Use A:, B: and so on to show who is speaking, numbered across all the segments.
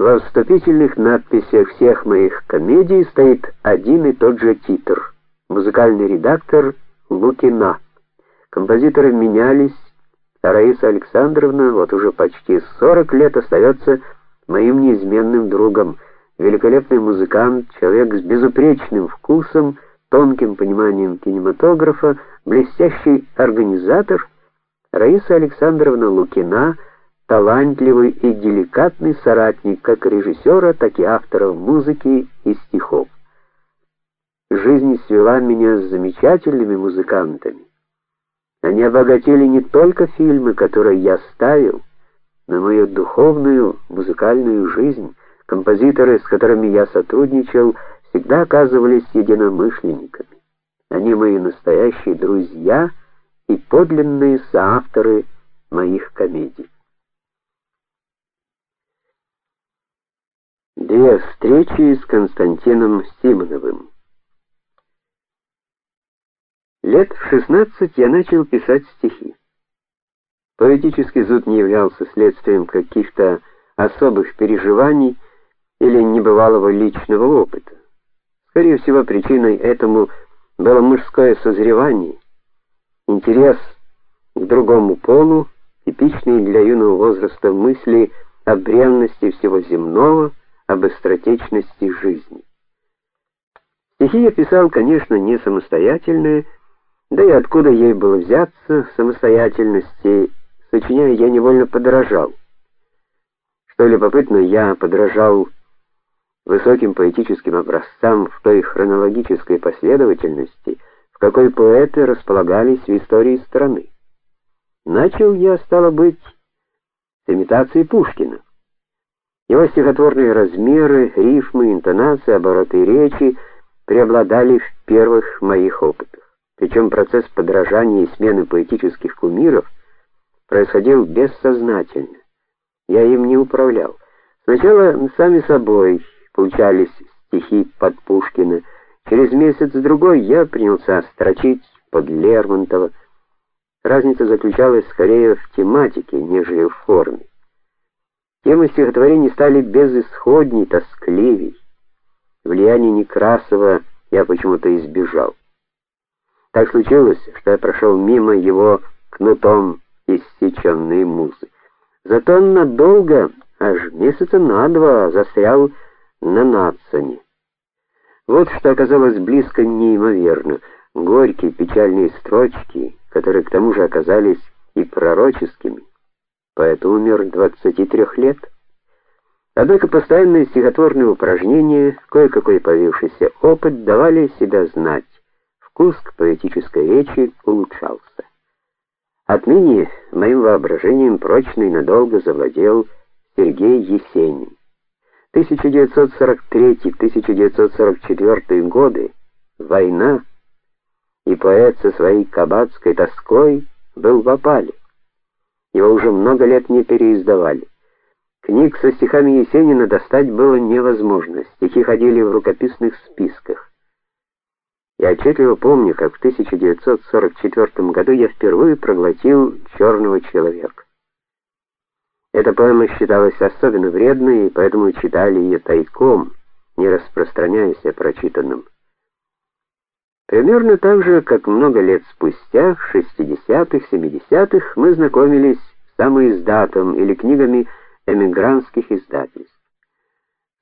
A: Во вступительных надписях всех моих комедий стоит один и тот же титр. Музыкальный редактор Лукина. Композиторы менялись, Раиса Александровна вот уже почти 40 лет остается моим неизменным другом. Великолепный музыкант, человек с безупречным вкусом, тонким пониманием кинематографа, блестящий организатор Раиса Александровна Лукина талантливый и деликатный соратник как режиссера, так и автора музыки и стихов. Жизнь свела меня с замечательными музыкантами. Они обогатили не только фильмы, которые я ставил, но мою духовную, музыкальную жизнь. Композиторы, с которыми я сотрудничал, всегда оказывались единомышленниками. Они мои настоящие друзья и подлинные соавторы моих комедий. Две встречи с Константином Симоновым. Лет в 16 я начал писать стихи. Поэтический зуд не являлся следствием каких-то особых переживаний или небывалого личного опыта. Скорее всего, причиной этому было мужское созревание, интерес к другому полу, типичные для юного возраста мысли о бренности всего земного об быстротечности жизни. Стихи я писал, конечно, не самостоятельные, да и откуда ей было взяться самостоятельности, сочиняя я невольно подражал. Что любопытно, я подражал высоким поэтическим образцам в той хронологической последовательности, в какой поэты располагались в истории страны. Начал я, стало быть, с имитации Пушкина. Его стихотворные размеры, рифмы, интонации, обороты речи преобладали в первых моих опытах. Причем процесс подражания и смены поэтических кумиров происходил бессознательно. Я им не управлял. Сначала сами собой получались стихи под Пушкина. Через месяц другой я принялся строчить под Лермонтова. Разница заключалась скорее в тематике, нежели в форме. Темы стихотворений стали безысходней, тоскливей. Влияние Некрасова я почему-то избежал. Так случилось, что я прошел мимо его кнутом иссеченные музы. Зато надолго, аж месяца на два, застрял на Нацане. Вот что оказалось близко неимоверно. Горькие печальные строчки, которые к тому же оказались и пророческими. Поэт умер 23 лет. Однако постоянные стихотворные упражнения, кое-какой появившийся опыт давали себя знать. Вкус к поэтической речи улучшался. Отныне моим воображением прочно и надолго завладел Сергей Есенин. 1943-1944 годы война, и поэт со своей кабацкой тоской был в опале. Его уже много лет не переиздавали. Книг со стихами Есенина достать было невозможно. Стихи ходили в рукописных списках. Я отчетливо помню, как в 1944 году я впервые проглотил «Черного человека». Эта поэма считалась особенно вредной, поэтому читали ее тайком, не распространяясь о прочитанном. Примерно так же, как много лет спустя, в 60-х, 70-х, мы знакомились с самоиздатом или книгами эмигрантских издательств.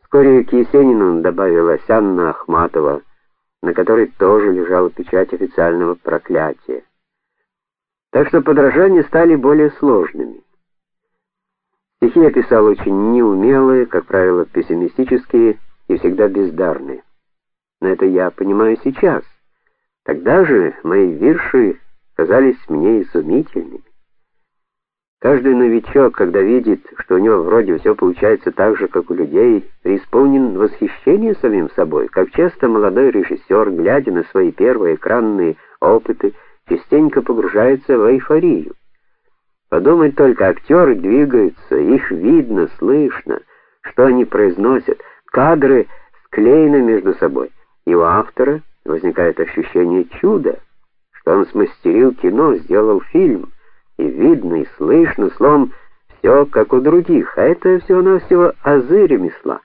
A: Вскоре к Есенину добавилась Анна Ахматова, на которой тоже лежала печать официального проклятия. Так что подражания стали более сложными. Стихи я писал очень неумелые, как правило, пессимистические и всегда бездарные. Но это я понимаю сейчас. Тогда же мои вирши казались мне изумительными. Каждый новичок, когда видит, что у него вроде все получается так же, как у людей, преисполнен восхищения самим собой, как часто молодой режиссер, глядя на свои первые экранные опыты, частенько погружается в эйфорию. Подумать только, актеры двигаются, их видно, слышно, что они произносят, кадры склеены между собой. И у автора возникает ощущение чуда, что он смастерил кино, сделал фильм, и видно и слышно, словом, Все как у других, а это всего-навсего азы ремесла.